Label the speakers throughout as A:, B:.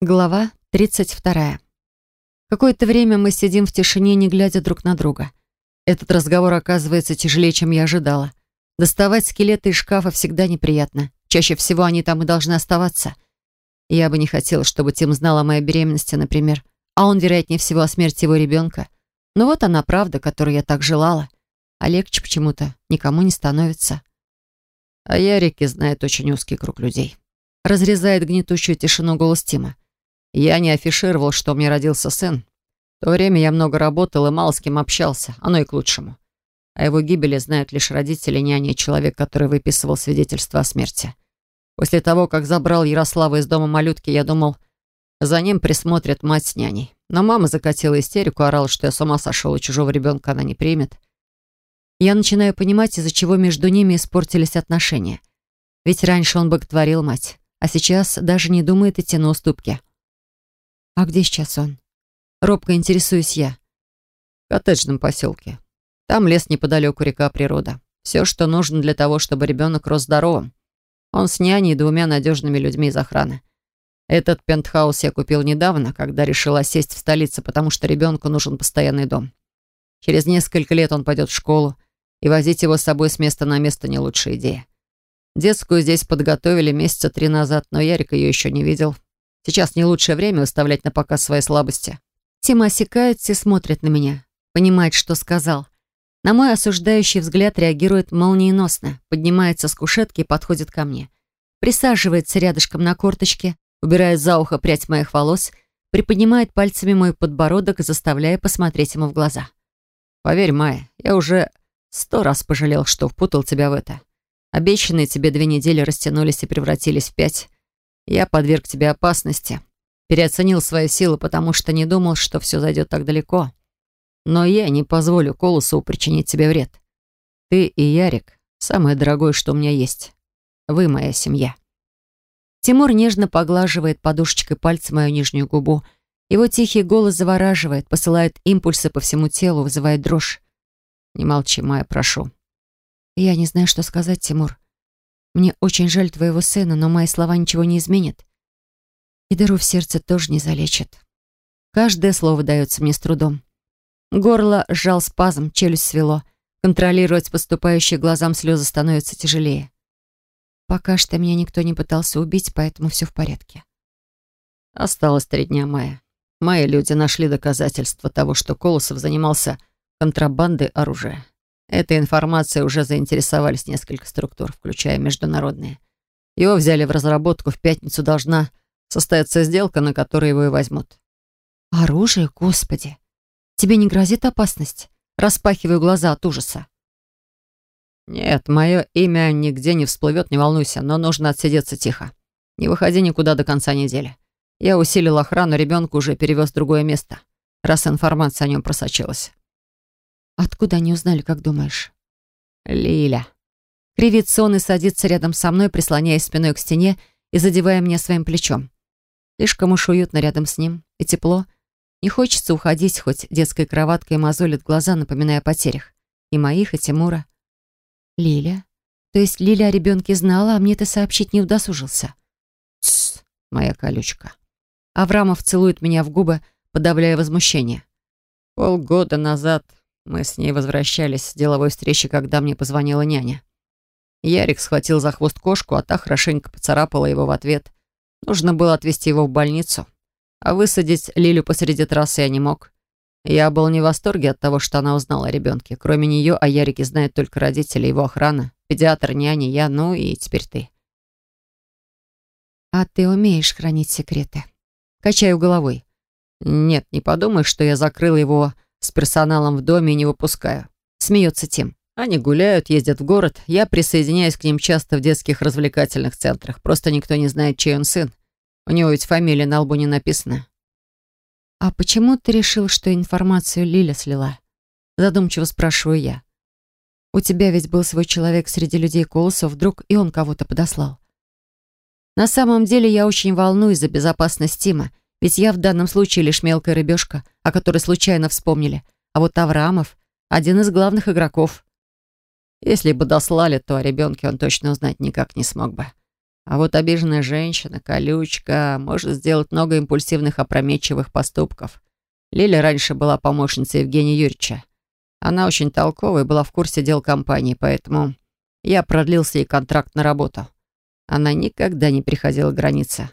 A: Глава 32. Какое-то время мы сидим в тишине, не глядя друг на друга. Этот разговор оказывается тяжелее, чем я ожидала. Доставать скелеты из шкафа всегда неприятно. Чаще всего они там и должны оставаться. Я бы не хотела, чтобы Тим знал о моей беременности, например, а он, вероятнее всего, о смерти его ребенка. Но вот она правда, которую я так желала. А легче почему-то никому не становится. А Ярике знает очень узкий круг людей. Разрезает гнетущую тишину голос Тима. Я не афишировал, что у меня родился сын. В то время я много работал и мало с кем общался, оно и к лучшему. О его гибели знают лишь родители, няня и человек, который выписывал свидетельство о смерти. После того, как забрал Ярослава из дома малютки, я думал, за ним присмотрят мать с няней. Но мама закатила истерику, орала, что я с ума сошел, и чужого ребенка она не примет. Я начинаю понимать, из-за чего между ними испортились отношения. Ведь раньше он боготворил мать, а сейчас даже не думает идти на уступки. «А где сейчас он?» Робко интересуюсь я. В коттеджном поселке. Там лес неподалеку, река, природа. Все, что нужно для того, чтобы ребенок рос здоровым. Он с няней и двумя надежными людьми из охраны. Этот пентхаус я купил недавно, когда решила сесть в столице, потому что ребенку нужен постоянный дом. Через несколько лет он пойдет в школу, и возить его с собой с места на место не лучшая идея. Детскую здесь подготовили месяца три назад, но Ярик ее еще не видел. Сейчас не лучшее время выставлять на показ свои слабости. Тима осекается и смотрит на меня. Понимает, что сказал. На мой осуждающий взгляд реагирует молниеносно, поднимается с кушетки и подходит ко мне. Присаживается рядышком на корточке, убирает за ухо прядь моих волос, приподнимает пальцами мой подбородок, заставляя посмотреть ему в глаза. «Поверь, Майя, я уже сто раз пожалел, что впутал тебя в это. Обещанные тебе две недели растянулись и превратились в пять. Я подверг тебе опасности. Переоценил свои силы, потому что не думал, что все зайдет так далеко. Но я не позволю Колосу причинить тебе вред. Ты и Ярик — самое дорогое, что у меня есть. Вы моя семья». Тимур нежно поглаживает подушечкой пальца мою нижнюю губу. Его тихий голос завораживает, посылает импульсы по всему телу, вызывает дрожь. «Не молчи, Майя, прошу». «Я не знаю, что сказать, Тимур. Мне очень жаль твоего сына, но мои слова ничего не изменят. И дыру в сердце тоже не залечат. Каждое слово дается мне с трудом. Горло сжал спазм, челюсть свело. Контролировать поступающие глазам слезы становится тяжелее. Пока что меня никто не пытался убить, поэтому все в порядке. Осталось три дня мая. Мои люди нашли доказательства того, что Колосов занимался контрабандой оружия. Этой информацией уже заинтересовались несколько структур, включая международные. Его взяли в разработку, в пятницу должна состояться сделка, на которой его и возьмут. «Оружие, Господи! Тебе не грозит опасность?» Распахиваю глаза от ужаса. «Нет, мое имя нигде не всплывет, не волнуйся, но нужно отсидеться тихо. Не выходи никуда до конца недели. Я усилил охрану, ребенка уже перевез в другое место, раз информация о нем просочилась. Откуда они узнали, как думаешь? Лиля. Кривится он и садится рядом со мной, прислоняясь спиной к стене и задевая меня своим плечом. Слишком уж уютно рядом с ним и тепло. Не хочется уходить, хоть детской кроваткой мозолит глаза, напоминая о потерях. И моих, и Тимура. Лиля? То есть Лиля о ребенке знала, а мне это сообщить не удосужился? Тссс, моя колючка. Аврамов целует меня в губы, подавляя возмущение. Полгода назад мы с ней возвращались с деловой встречи, когда мне позвонила няня. Ярик схватил за хвост кошку, а та хорошенько поцарапала его в ответ. Нужно было отвезти его в больницу. А высадить Лилю посреди трассы я не мог. Я был не в восторге от того, что она узнала о ребенке. Кроме нее о Ярике знают только родители, его охрана, педиатр, няня, я, ну и теперь ты. «А ты умеешь хранить секреты?» Качаю головой. «Нет, не подумай, что я закрыл его с персоналом в доме не выпускаю. Смеется Тим. Они гуляют, ездят в город. Я присоединяюсь к ним часто в детских развлекательных центрах. Просто никто не знает, чей он сын. У него ведь фамилия на лбу не написана. «А почему ты решил, что информацию Лиля слила?» Задумчиво спрашиваю я. «У тебя ведь был свой человек среди людей Колосов, вдруг и он кого-то подослал». На самом деле я очень волнуюсь за безопасность Тима, ведь я в данном случае лишь мелкая рыбешка, о которой случайно вспомнили. А вот Авраамов — один из главных игроков. Если бы дослали, то о ребенке он точно узнать никак не смог бы. А вот обиженная женщина, колючка, может сделать много импульсивных опрометчивых поступков. Лиля раньше была помощницей Евгения Юрьевича. Она очень толковая была в курсе дел компании, поэтому я продлился ей контракт на работу. Она никогда не приходила к границе.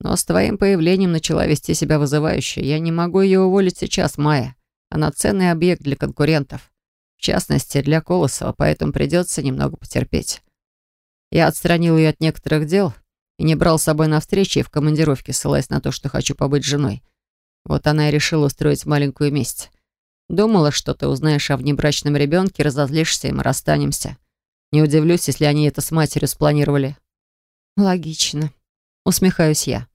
A: Но с твоим появлением начала вести себя вызывающе. Я не могу ее уволить сейчас, Майя. Она ценный объект для конкурентов. В частности, для Колосова, поэтому придется немного потерпеть. Я отстранил ее от некоторых дел и не брал с собой на встречи и в командировке, ссылаясь на то, что хочу побыть женой. Вот она и решила устроить маленькую месть. Думала, что ты узнаешь о внебрачном ребенке, разозлишься, и мы расстанемся. Не удивлюсь, если они это с матерью спланировали.
B: Логично. Усмехаюсь я.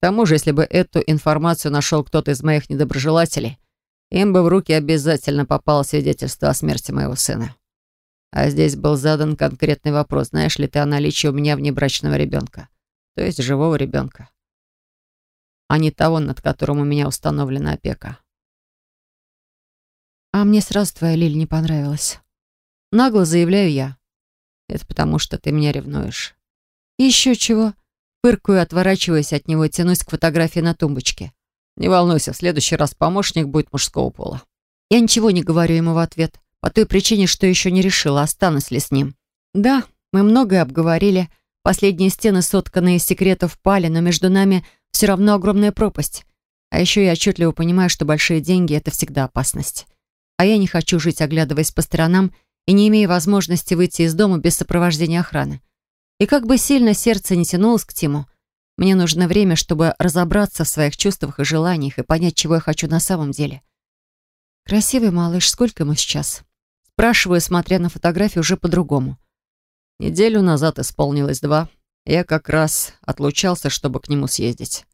A: К тому же, если бы эту информацию нашел кто-то из моих недоброжелателей, им бы в руки обязательно попало свидетельство о смерти моего сына. А здесь был задан конкретный вопрос. Знаешь ли ты о наличии у меня внебрачного ребенка? То есть живого ребенка. А не того, над которым у меня установлена опека.
B: А мне сразу твоя Лиль не понравилась. Нагло заявляю я.
A: Это потому, что ты меня ревнуешь.
B: еще чего? Пыркаю, отворачиваясь от него, тянусь к фотографии на тумбочке.
A: Не волнуйся, в следующий раз помощник будет мужского пола.
B: Я ничего не говорю ему в ответ, по той причине, что еще не решила, останусь ли с ним. Да, мы многое обговорили. Последние стены, сотканные из секретов, пали, но между нами все равно огромная пропасть. А еще я отчетливо понимаю, что большие деньги — это всегда опасность. А я не хочу жить, оглядываясь по сторонам и не имея возможности выйти из дома без сопровождения охраны. И как бы сильно сердце не тянулось к Тиму, мне нужно время, чтобы разобраться в своих чувствах и желаниях и понять, чего я хочу на самом деле. Красивый малыш, сколько ему сейчас? Спрашиваю, смотря на фотографию уже по-другому.
A: Неделю назад исполнилось два. Я как раз отлучался, чтобы к нему съездить.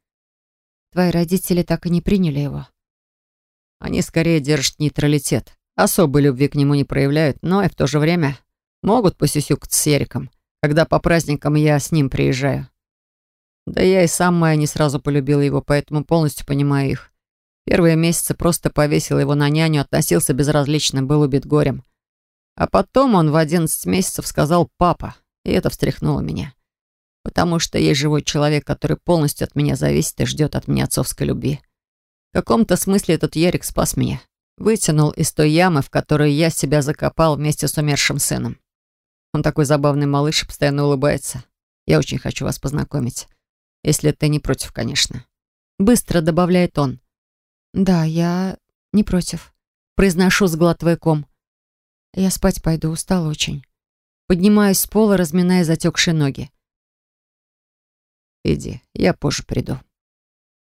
B: Твои родители так и не приняли его?
A: Они скорее держат нейтралитет. Особой любви к нему не проявляют, но и в то же время могут посюсюкаться с Яриком когда по праздникам я с ним приезжаю. Да я и сам Майя не сразу полюбила его, поэтому полностью понимаю их. Первые месяцы просто повесил его на няню, относился безразлично, был убит горем. А потом он в одиннадцать месяцев сказал «папа», и это встряхнуло меня. Потому что есть живой человек, который полностью от меня зависит и ждет от меня отцовской любви. В каком-то смысле этот Ярик спас меня. Вытянул из той ямы, в которой я себя закопал вместе с умершим сыном. Он такой забавный малыш и постоянно улыбается. Я очень хочу вас познакомить. Если ты не против, конечно. Быстро добавляет он.
B: Да, я не против. Произношу, сглатывая ком. Я спать пойду, устал очень. Поднимаюсь с пола, разминая затекшие ноги.
A: Иди, я позже приду.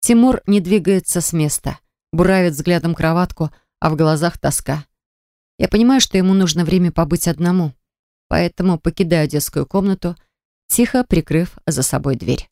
B: Тимур не двигается с места, буравит взглядом кроватку, а в глазах тоска. Я понимаю, что ему нужно время побыть одному поэтому покидаю детскую комнату, тихо прикрыв за собой дверь.